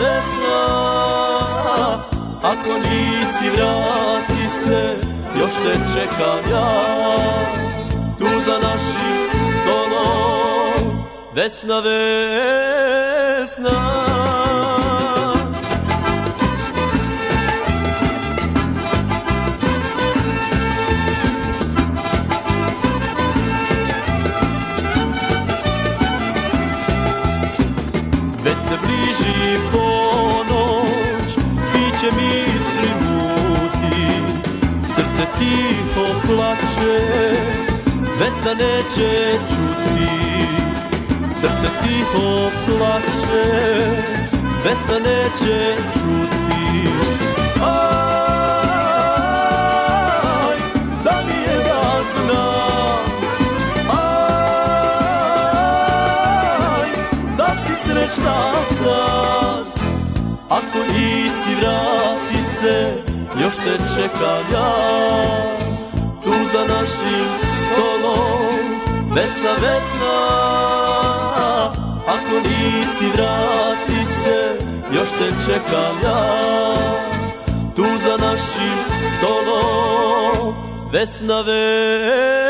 vesna Ako nisi vrat istre Još te čekam ja. Tu za našim stolom Vesna, vesna. Bliži ponoć Biće misli muti. Srce tiho plače Vesna neće čuti. Srce tiho plače Vesna neće čuti srećna sad Ako nisi vrati se Još te čekam ja. Tu za našim stolom Vesna, Vesna. Ako nisi vrati se Još te čekam ja. Tu za našim stolom Vesna, Vesna